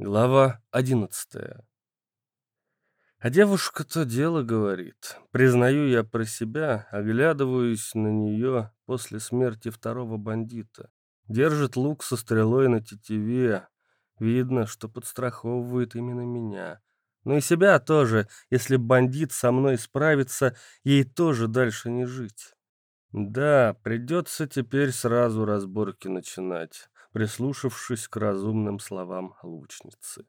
Глава одиннадцатая. А девушка то дело говорит. Признаю я про себя, оглядываюсь на нее после смерти второго бандита. Держит лук со стрелой на тетиве. Видно, что подстраховывает именно меня. Но и себя тоже, если бандит со мной справится, ей тоже дальше не жить. Да, придется теперь сразу разборки начинать прислушавшись к разумным словам лучницы.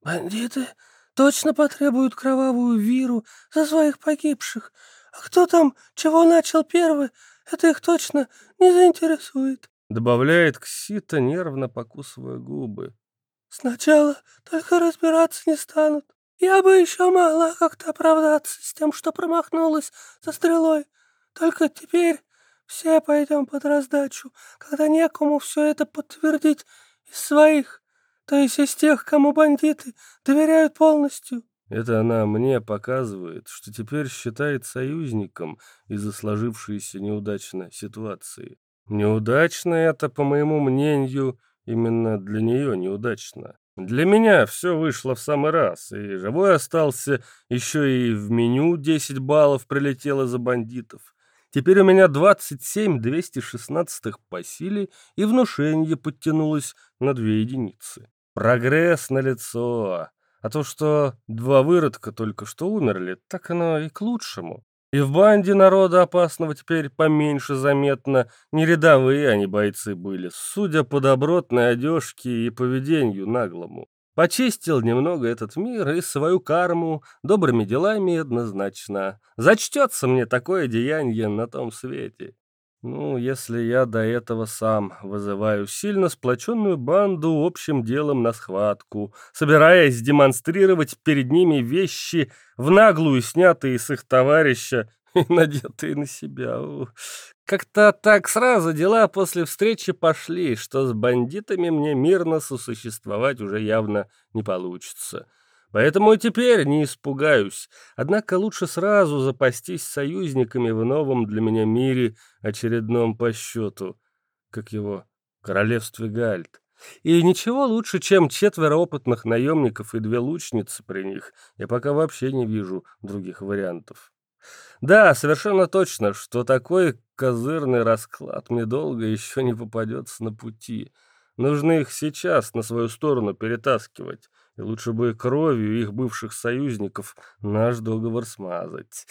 «Бандиты точно потребуют кровавую виру за своих погибших. А кто там чего начал первый, это их точно не заинтересует», добавляет Ксита, нервно покусывая губы. «Сначала только разбираться не станут. Я бы еще могла как-то оправдаться с тем, что промахнулась за стрелой. Только теперь все пойдем под раздачу, когда некому все это подтвердить из своих, то есть из тех, кому бандиты доверяют полностью. Это она мне показывает, что теперь считает союзником из-за сложившейся неудачной ситуации. Неудачно это, по моему мнению, именно для нее неудачно. Для меня все вышло в самый раз, и живой остался, еще и в меню 10 баллов прилетело за бандитов. Теперь у меня 27 216 по силе, и внушение подтянулось на две единицы. Прогресс на лицо. А то, что два выродка только что умерли, так оно и к лучшему. И в банде народа опасного теперь поменьше заметно. Не рядовые они бойцы были, судя по добротной одежке и поведению наглому. Почистил немного этот мир и свою карму добрыми делами однозначно. Зачтется мне такое деяние на том свете. Ну, если я до этого сам вызываю сильно сплоченную банду общим делом на схватку, собираясь демонстрировать перед ними вещи, в наглую снятые с их товарища и надетые на себя. Как-то так сразу дела после встречи пошли, что с бандитами мне мирно сосуществовать уже явно не получится. Поэтому и теперь не испугаюсь. Однако лучше сразу запастись союзниками в новом для меня мире, очередном по счету, как его, королевстве Гальт. И ничего лучше, чем четверо опытных наемников и две лучницы при них. Я пока вообще не вижу других вариантов. Да, совершенно точно, что такой козырный расклад мне долго еще не попадется на пути. Нужно их сейчас на свою сторону перетаскивать, и лучше бы кровью их бывших союзников наш договор смазать.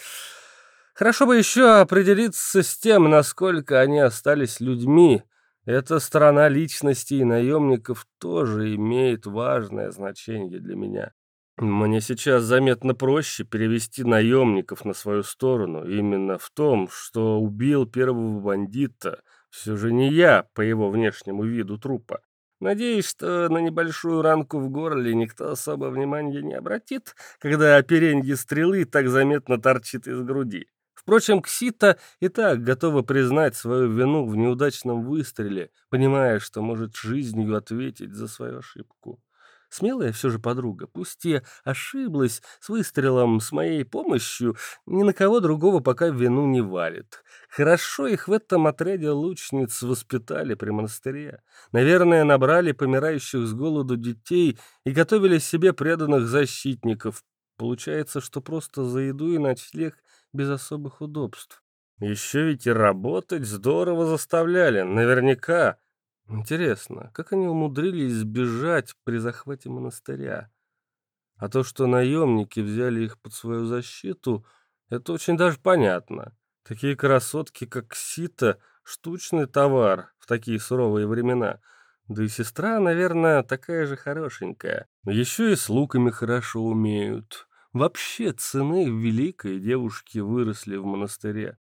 Хорошо бы еще определиться с тем, насколько они остались людьми. Эта сторона личностей наемников тоже имеет важное значение для меня. Мне сейчас заметно проще перевести наемников на свою сторону, именно в том, что убил первого бандита, все же не я по его внешнему виду трупа. Надеюсь, что на небольшую ранку в горле никто особо внимания не обратит, когда оперенье стрелы так заметно торчит из груди. Впрочем, Ксита и так готова признать свою вину в неудачном выстреле, понимая, что может жизнью ответить за свою ошибку. Смелая все же подруга, пусть и ошиблась с выстрелом с моей помощью, ни на кого другого пока вину не валит. Хорошо их в этом отряде лучниц воспитали при монастыре. Наверное, набрали помирающих с голоду детей и готовили себе преданных защитников. Получается, что просто за еду и ночлег без особых удобств. Еще ведь и работать здорово заставляли, наверняка. Интересно, как они умудрились сбежать при захвате монастыря? А то, что наемники взяли их под свою защиту, это очень даже понятно. Такие красотки, как Сита, штучный товар в такие суровые времена. Да и сестра, наверное, такая же хорошенькая. Еще и с луками хорошо умеют. Вообще цены великой девушки выросли в монастыре.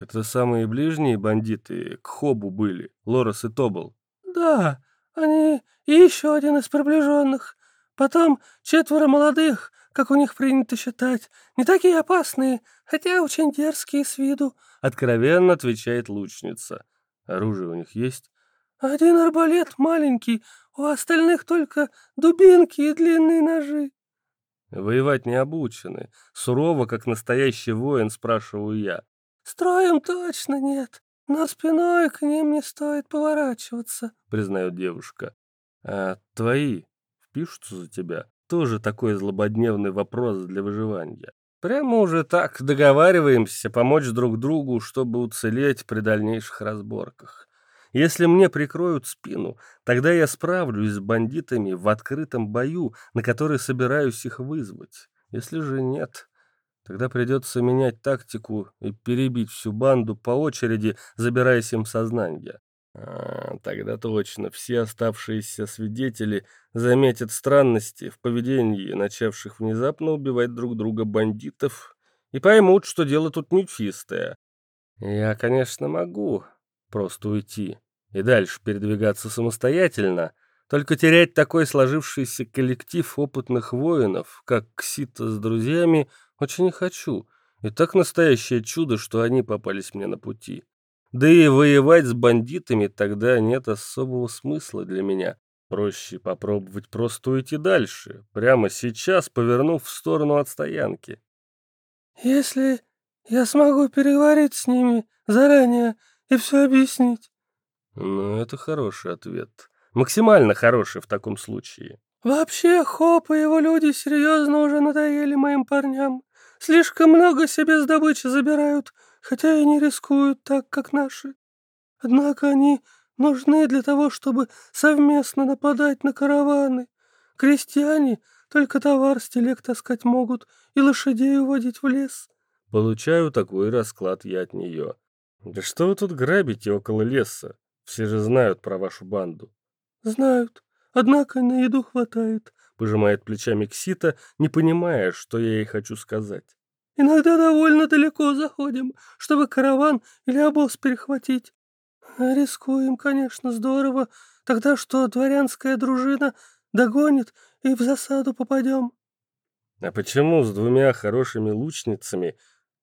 Это самые ближние бандиты к Хобу были, Лорес и Тобл. Да, они и еще один из приближенных. Потом четверо молодых, как у них принято считать, не такие опасные, хотя очень дерзкие с виду. Откровенно отвечает лучница. Оружие у них есть? Один арбалет маленький, у остальных только дубинки и длинные ножи. Воевать не обучены. Сурово, как настоящий воин, спрашиваю я. «Строем точно нет, но спиной к ним не стоит поворачиваться», — признает девушка. «А твои впишутся за тебя? Тоже такой злободневный вопрос для выживания. Прямо уже так договариваемся помочь друг другу, чтобы уцелеть при дальнейших разборках. Если мне прикроют спину, тогда я справлюсь с бандитами в открытом бою, на который собираюсь их вызвать. Если же нет, тогда придется менять тактику и перебить всю банду по очереди, забираясь им сознание. А, тогда точно все оставшиеся свидетели заметят странности в поведении начавших внезапно убивать друг друга бандитов и поймут, что дело тут нечистое. Я, конечно, могу просто уйти и дальше передвигаться самостоятельно, только терять такой сложившийся коллектив опытных воинов, как Ксита с друзьями, очень не хочу. И так настоящее чудо, что они попались мне на пути. Да и воевать с бандитами тогда нет особого смысла для меня. Проще попробовать просто уйти дальше, прямо сейчас повернув в сторону от стоянки. «Если я смогу переговорить с ними заранее и все объяснить, ну, это хороший ответ. Максимально хороший в таком случае. Вообще, Хоп и его люди серьезно уже надоели моим парням. Слишком много себе с добычи забирают, хотя и не рискуют так, как наши. Однако они нужны для того, чтобы совместно нападать на караваны. Крестьяне только товар с телег таскать могут и лошадей уводить в лес. Получаю такой расклад я от нее. Да что вы тут грабите около леса? Все же знают про вашу банду. Знают. Однако на еду хватает. Пожимает плечами Ксита, не понимая, что я ей хочу сказать. Иногда довольно далеко заходим, чтобы караван или обоз перехватить. Рискуем, конечно, здорово. Тогда что дворянская дружина догонит и в засаду попадем. А почему с двумя хорошими лучницами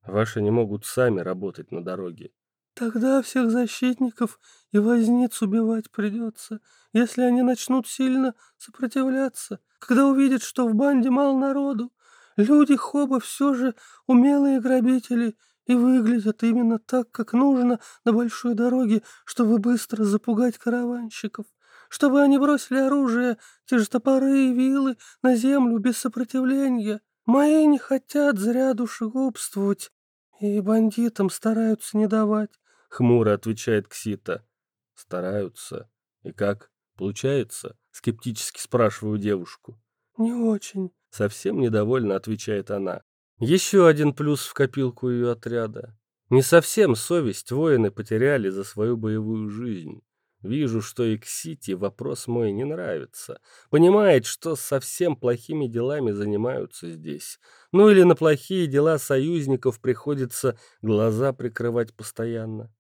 ваши не могут сами работать на дороге? Тогда всех защитников и возниц убивать придется, если они начнут сильно сопротивляться, когда увидят, что в банде мало народу. Люди Хоба все же умелые грабители и выглядят именно так, как нужно на большой дороге, чтобы быстро запугать караванщиков, чтобы они бросили оружие, те же топоры и вилы, на землю без сопротивления. Мои не хотят зря душегубствовать, и бандитам стараются не давать. — хмуро отвечает Ксита. «Стараются. И как? Получается?» — скептически спрашиваю девушку. «Не очень», — совсем недовольно отвечает она. Еще один плюс в копилку ее отряда. Не совсем совесть воины потеряли за свою боевую жизнь. Вижу, что и Ксити вопрос мой не нравится. Понимает, что совсем плохими делами занимаются здесь. Ну или на плохие дела союзников приходится глаза прикрывать постоянно.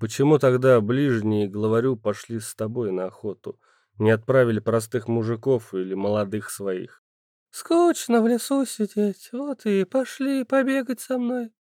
Почему тогда ближние главарю пошли с тобой на охоту? Не отправили простых мужиков или молодых своих? Скучно в лесу сидеть, вот и пошли побегать со мной.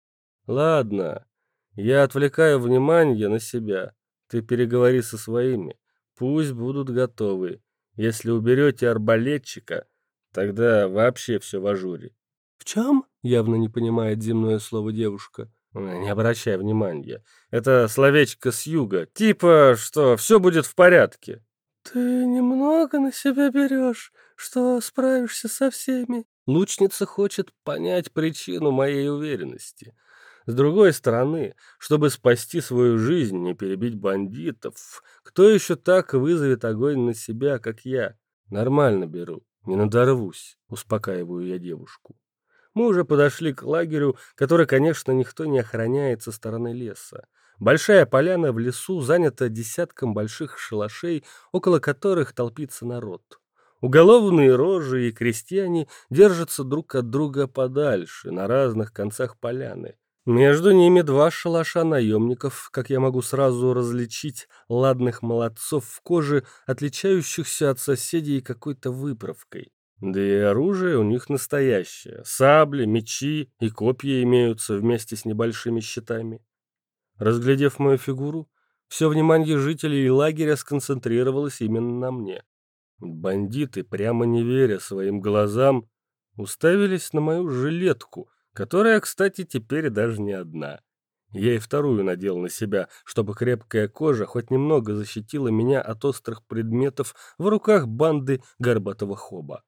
Ладно, я отвлекаю внимание на себя. Ты переговори со своими, пусть будут готовы. Если уберете арбалетчика, тогда вообще все в ажуре. В чем? Явно не понимает земное слово девушка. Не обращай внимания. Это словечко с юга. Типа, что все будет в порядке. Ты немного на себя берешь, что справишься со всеми. Лучница хочет понять причину моей уверенности. С другой стороны, чтобы спасти свою жизнь и перебить бандитов, кто еще так вызовет огонь на себя, как я? Нормально беру, не надорвусь, успокаиваю я девушку. Мы уже подошли к лагерю, который, конечно, никто не охраняет со стороны леса. Большая поляна в лесу занята десятком больших шалашей, около которых толпится народ. Уголовные рожи и крестьяне держатся друг от друга подальше, на разных концах поляны. Между ними два шалаша наемников, как я могу сразу различить, ладных молодцов в коже, отличающихся от соседей какой-то выправкой. Да и оружие у них настоящее. Сабли, мечи и копья имеются вместе с небольшими щитами. Разглядев мою фигуру, все внимание жителей лагеря сконцентрировалось именно на мне. Бандиты, прямо не веря своим глазам, уставились на мою жилетку, которая, кстати, теперь даже не одна. Я и вторую надел на себя, чтобы крепкая кожа хоть немного защитила меня от острых предметов в руках банды горбатого хоба.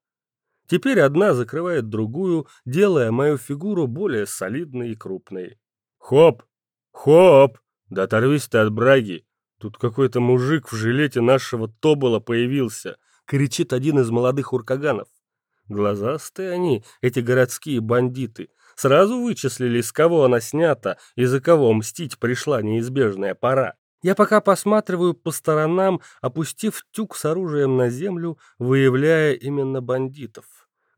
Теперь одна закрывает другую, делая мою фигуру более солидной и крупной. «Хоп! Хоп! Да оторвись ты от браги! Тут какой-то мужик в жилете нашего Тобола появился!» — кричит один из молодых уркаганов. Глазастые они, эти городские бандиты — Сразу вычислили, с кого она снята и за кого мстить пришла неизбежная пора. Я пока посматриваю по сторонам, опустив тюк с оружием на землю, выявляя именно бандитов.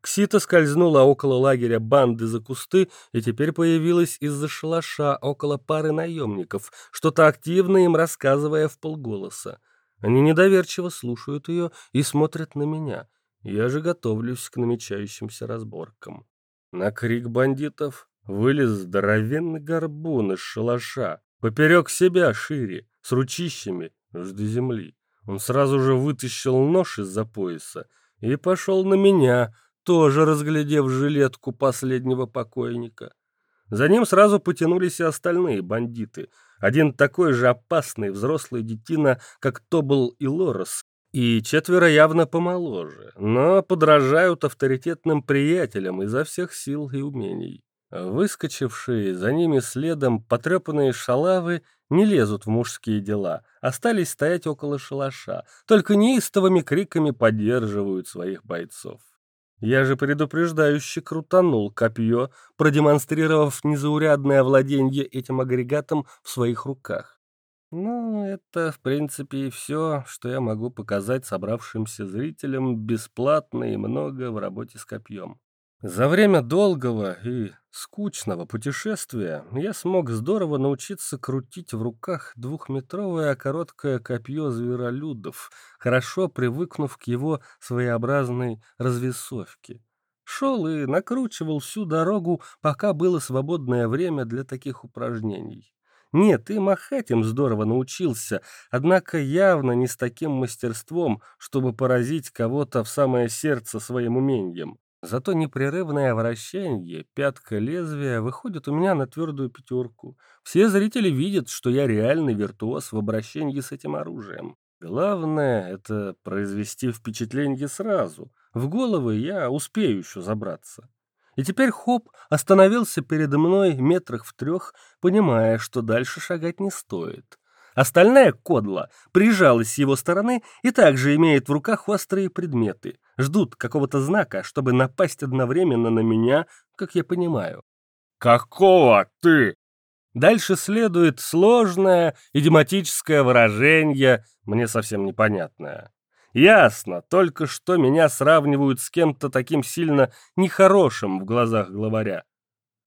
Ксита скользнула около лагеря банды за кусты и теперь появилась из-за шалаша около пары наемников, что-то активно им рассказывая в полголоса. Они недоверчиво слушают ее и смотрят на меня. Я же готовлюсь к намечающимся разборкам. На крик бандитов вылез здоровенный горбун из шалаша, поперек себя шире, с ручищами жду земли. Он сразу же вытащил нож из-за пояса и пошел на меня, тоже разглядев жилетку последнего покойника. За ним сразу потянулись и остальные бандиты. Один такой же опасный взрослый детина, как Тобл и Лорес, и четверо явно помоложе, но подражают авторитетным приятелям изо всех сил и умений. Выскочившие за ними следом потрепанные шалавы не лезут в мужские дела, остались стоять около шалаша, только неистовыми криками поддерживают своих бойцов. Я же предупреждающе крутанул копье, продемонстрировав незаурядное владение этим агрегатом в своих руках. Ну, это, в принципе, и все, что я могу показать собравшимся зрителям бесплатно и много в работе с копьем. За время долгого и скучного путешествия я смог здорово научиться крутить в руках двухметровое короткое копье зверолюдов, хорошо привыкнув к его своеобразной развесовке. Шел и накручивал всю дорогу, пока было свободное время для таких упражнений. Нет, и махать им здорово научился, однако явно не с таким мастерством, чтобы поразить кого-то в самое сердце своим умением. Зато непрерывное вращение, пятка лезвия, выходит у меня на твердую пятерку. Все зрители видят, что я реальный виртуоз в обращении с этим оружием. Главное — это произвести впечатление сразу. В головы я успею еще забраться. И теперь Хоп остановился передо мной метрах в трех, понимая, что дальше шагать не стоит. Остальная кодла прижалась с его стороны и также имеет в руках острые предметы. Ждут какого-то знака, чтобы напасть одновременно на меня, как я понимаю. «Какого ты?» Дальше следует сложное идиоматическое выражение, мне совсем непонятное. Ясно, только что меня сравнивают с кем-то таким сильно нехорошим в глазах главаря.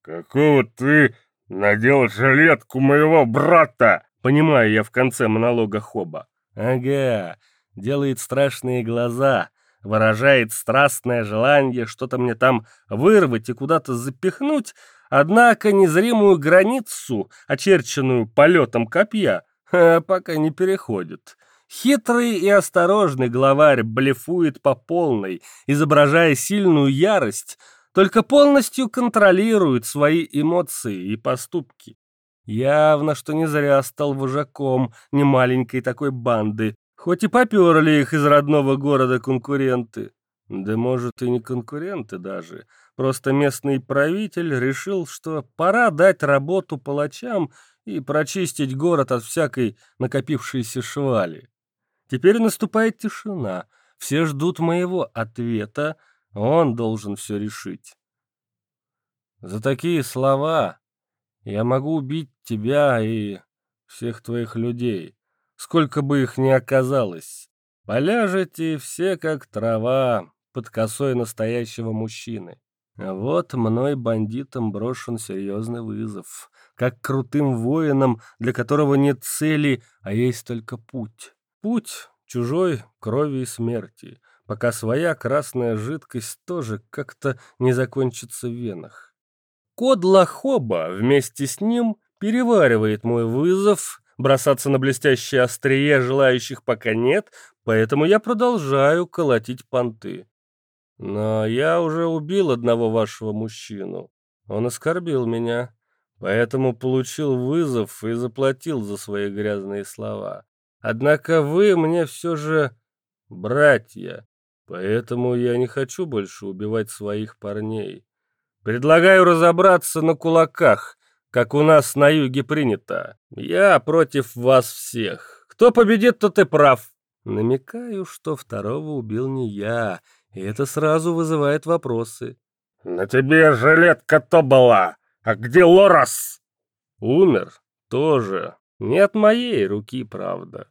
«Какого ты надел жилетку моего брата?» Понимаю я в конце монолога Хоба. Ага, делает страшные глаза, выражает страстное желание что-то мне там вырвать и куда-то запихнуть, однако незримую границу, очерченную полетом копья, пока не переходит. Хитрый и осторожный главарь блефует по полной, изображая сильную ярость, только полностью контролирует свои эмоции и поступки. Явно, что не зря стал вожаком немаленькой такой банды, хоть и поперли их из родного города конкуренты. Да может и не конкуренты даже, просто местный правитель решил, что пора дать работу палачам и прочистить город от всякой накопившейся швали. Теперь наступает тишина. Все ждут моего ответа. Он должен все решить. За такие слова я могу убить тебя и всех твоих людей, сколько бы их ни оказалось. Поляжете все как трава под косой настоящего мужчины. Вот мной бандитам брошен серьезный вызов, как крутым воинам, для которого нет цели, а есть только путь. Путь чужой крови и смерти, пока своя красная жидкость тоже как-то не закончится в венах. Код Лахоба вместе с ним переваривает мой вызов, бросаться на блестящее острие желающих пока нет, поэтому я продолжаю колотить понты. Но я уже убил одного вашего мужчину. Он оскорбил меня. поэтому получил вызов и заплатил за свои грязные слова. Однако вы мне все же братья, поэтому я не хочу больше убивать своих парней. Предлагаю разобраться на кулаках, как у нас на юге принято. Я против вас всех. Кто победит, тот и прав. Намекаю, что второго убил не я, и это сразу вызывает вопросы. «На тебе жилетка-то была, а где Лорас?» «Умер? Тоже. Не от моей руки, правда».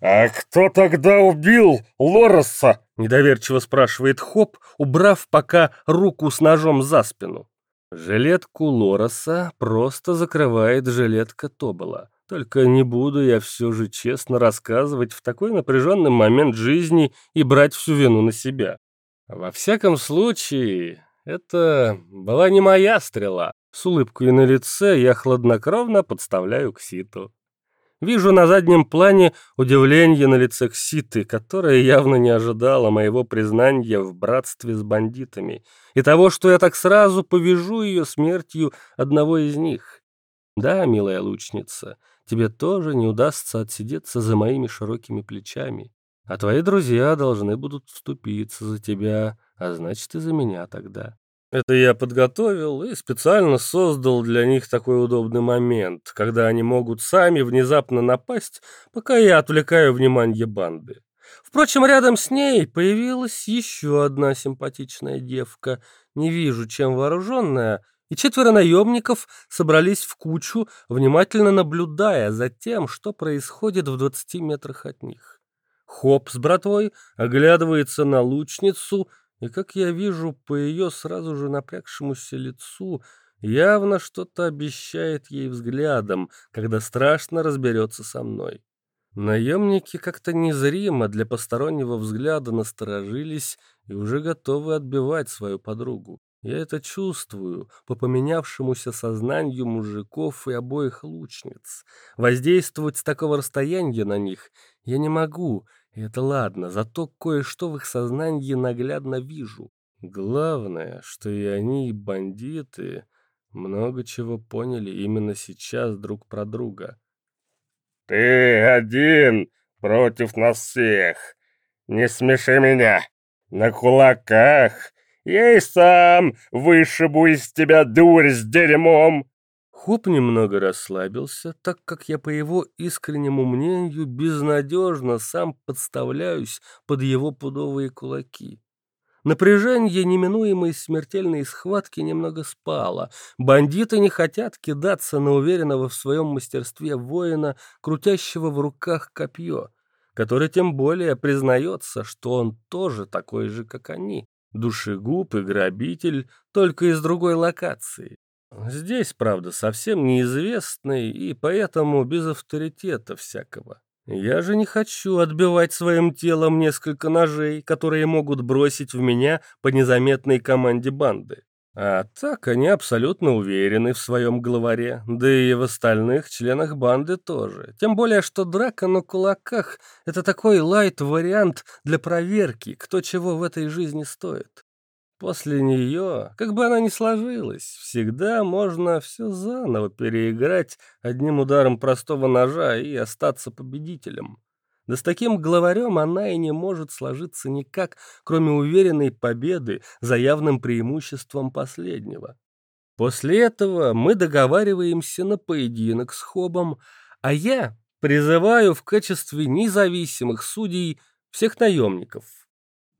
«А кто тогда убил Лораса?» — недоверчиво спрашивает Хоп, убрав пока руку с ножом за спину. Жилетку Лороса просто закрывает жилетка Тобола. Только не буду я все же честно рассказывать в такой напряженный момент жизни и брать всю вину на себя. Во всяком случае, это была не моя стрела. С улыбкой на лице я хладнокровно подставляю к ситу. Вижу на заднем плане удивление на лице Кситы, которая явно не ожидала моего признания в братстве с бандитами и того, что я так сразу повяжу ее смертью одного из них. Да, милая лучница, тебе тоже не удастся отсидеться за моими широкими плечами, а твои друзья должны будут вступиться за тебя, а значит и за меня тогда. Это я подготовил и специально создал для них такой удобный момент, когда они могут сами внезапно напасть, пока я отвлекаю внимание банды. Впрочем, рядом с ней появилась еще одна симпатичная девка, не вижу, чем вооруженная, и четверо наемников собрались в кучу, внимательно наблюдая за тем, что происходит в двадцати метрах от них. Хоп с братвой оглядывается на лучницу — и, как я вижу по ее сразу же напрягшемуся лицу, явно что-то обещает ей взглядом, когда страшно разберется со мной. Наемники как-то незримо для постороннего взгляда насторожились и уже готовы отбивать свою подругу. Я это чувствую по поменявшемуся сознанию мужиков и обоих лучниц. Воздействовать с такого расстояния на них я не могу, и это ладно, зато кое-что в их сознании наглядно вижу. Главное, что и они, и бандиты, много чего поняли именно сейчас друг про друга. «Ты один против нас всех. Не смеши меня. На кулаках я и сам вышибу из тебя дурь с дерьмом!» Хоп немного расслабился, так как я, по его искреннему мнению, безнадежно сам подставляюсь под его пудовые кулаки. Напряжение неминуемой смертельной схватки немного спало. Бандиты не хотят кидаться на уверенного в своем мастерстве воина, крутящего в руках копье, который тем более признается, что он тоже такой же, как они. Душегуб и грабитель, только из другой локации. Здесь, правда, совсем неизвестный и поэтому без авторитета всякого. Я же не хочу отбивать своим телом несколько ножей, которые могут бросить в меня по незаметной команде банды. А так они абсолютно уверены в своем главаре, да и в остальных членах банды тоже. Тем более, что драка на кулаках — это такой лайт-вариант для проверки, кто чего в этой жизни стоит. После нее, как бы она ни сложилась, всегда можно все заново переиграть одним ударом простого ножа и остаться победителем. Да с таким главарем она и не может сложиться никак, кроме уверенной победы за явным преимуществом последнего. После этого мы договариваемся на поединок с Хобом, а я призываю в качестве независимых судей всех наемников,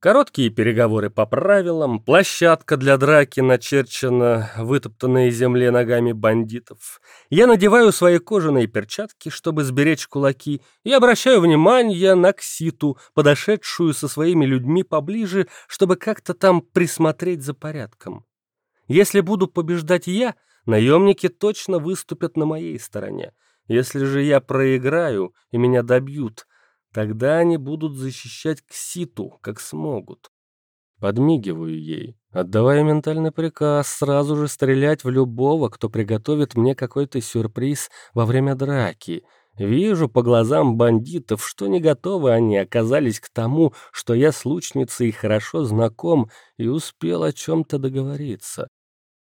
Короткие переговоры по правилам, площадка для драки начерчена вытоптанной земле ногами бандитов. Я надеваю свои кожаные перчатки, чтобы сберечь кулаки, и обращаю внимание на Кситу, подошедшую со своими людьми поближе, чтобы как-то там присмотреть за порядком. Если буду побеждать я, наемники точно выступят на моей стороне. Если же я проиграю и меня добьют, Тогда они будут защищать Кситу, как смогут. Подмигиваю ей, отдавая ментальный приказ сразу же стрелять в любого, кто приготовит мне какой-то сюрприз во время драки. Вижу по глазам бандитов, что не готовы они оказались к тому, что я с лучницей хорошо знаком и успел о чем-то договориться.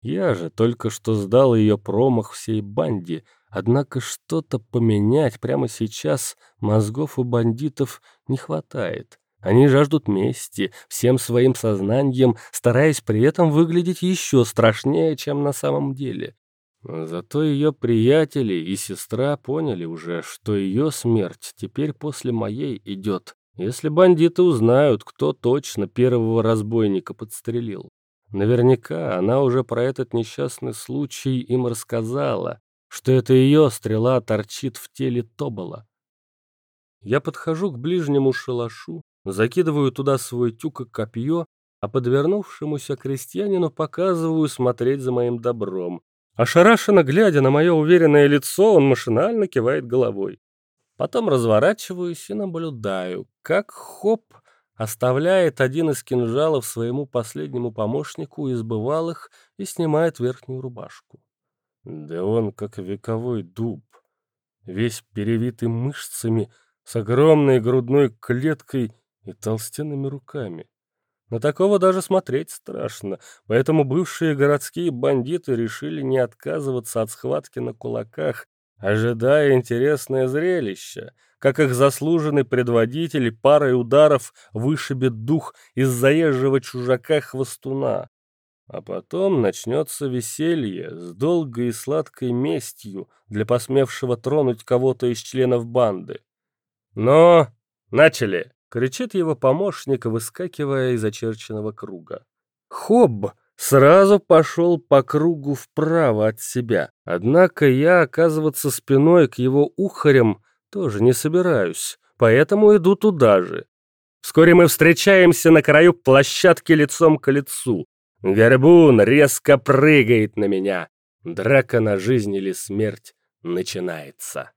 Я же только что сдал ее промах всей банде, однако что-то поменять прямо сейчас мозгов у бандитов не хватает. Они жаждут мести, всем своим сознанием, стараясь при этом выглядеть еще страшнее, чем на самом деле. Зато ее приятели и сестра поняли уже, что ее смерть теперь после моей идет, если бандиты узнают, кто точно первого разбойника подстрелил. Наверняка она уже про этот несчастный случай им рассказала, что это ее стрела торчит в теле Тобола. Я подхожу к ближнему шалашу, закидываю туда свой тюк и копье, а подвернувшемуся крестьянину показываю смотреть за моим добром. Ошарашенно глядя на мое уверенное лицо, он машинально кивает головой. Потом разворачиваюсь и наблюдаю, как Хоп оставляет один из кинжалов своему последнему помощнику из бывалых и снимает верхнюю рубашку. Да он как вековой дуб, весь перевитый мышцами, с огромной грудной клеткой и толстенными руками. На такого даже смотреть страшно, поэтому бывшие городские бандиты решили не отказываться от схватки на кулаках, ожидая интересное зрелище, как их заслуженный предводитель парой ударов вышибет дух из заезжего чужака-хвостуна. А потом начнется веселье с долгой и сладкой местью для посмевшего тронуть кого-то из членов банды. Но начали! кричит его помощник, выскакивая из очерченного круга. Хобб сразу пошел по кругу вправо от себя. Однако я оказываться спиной к его ухарям тоже не собираюсь, поэтому иду туда же. Вскоре мы встречаемся на краю площадки лицом к лицу. Горбун резко прыгает на меня. Драка на жизнь или смерть начинается.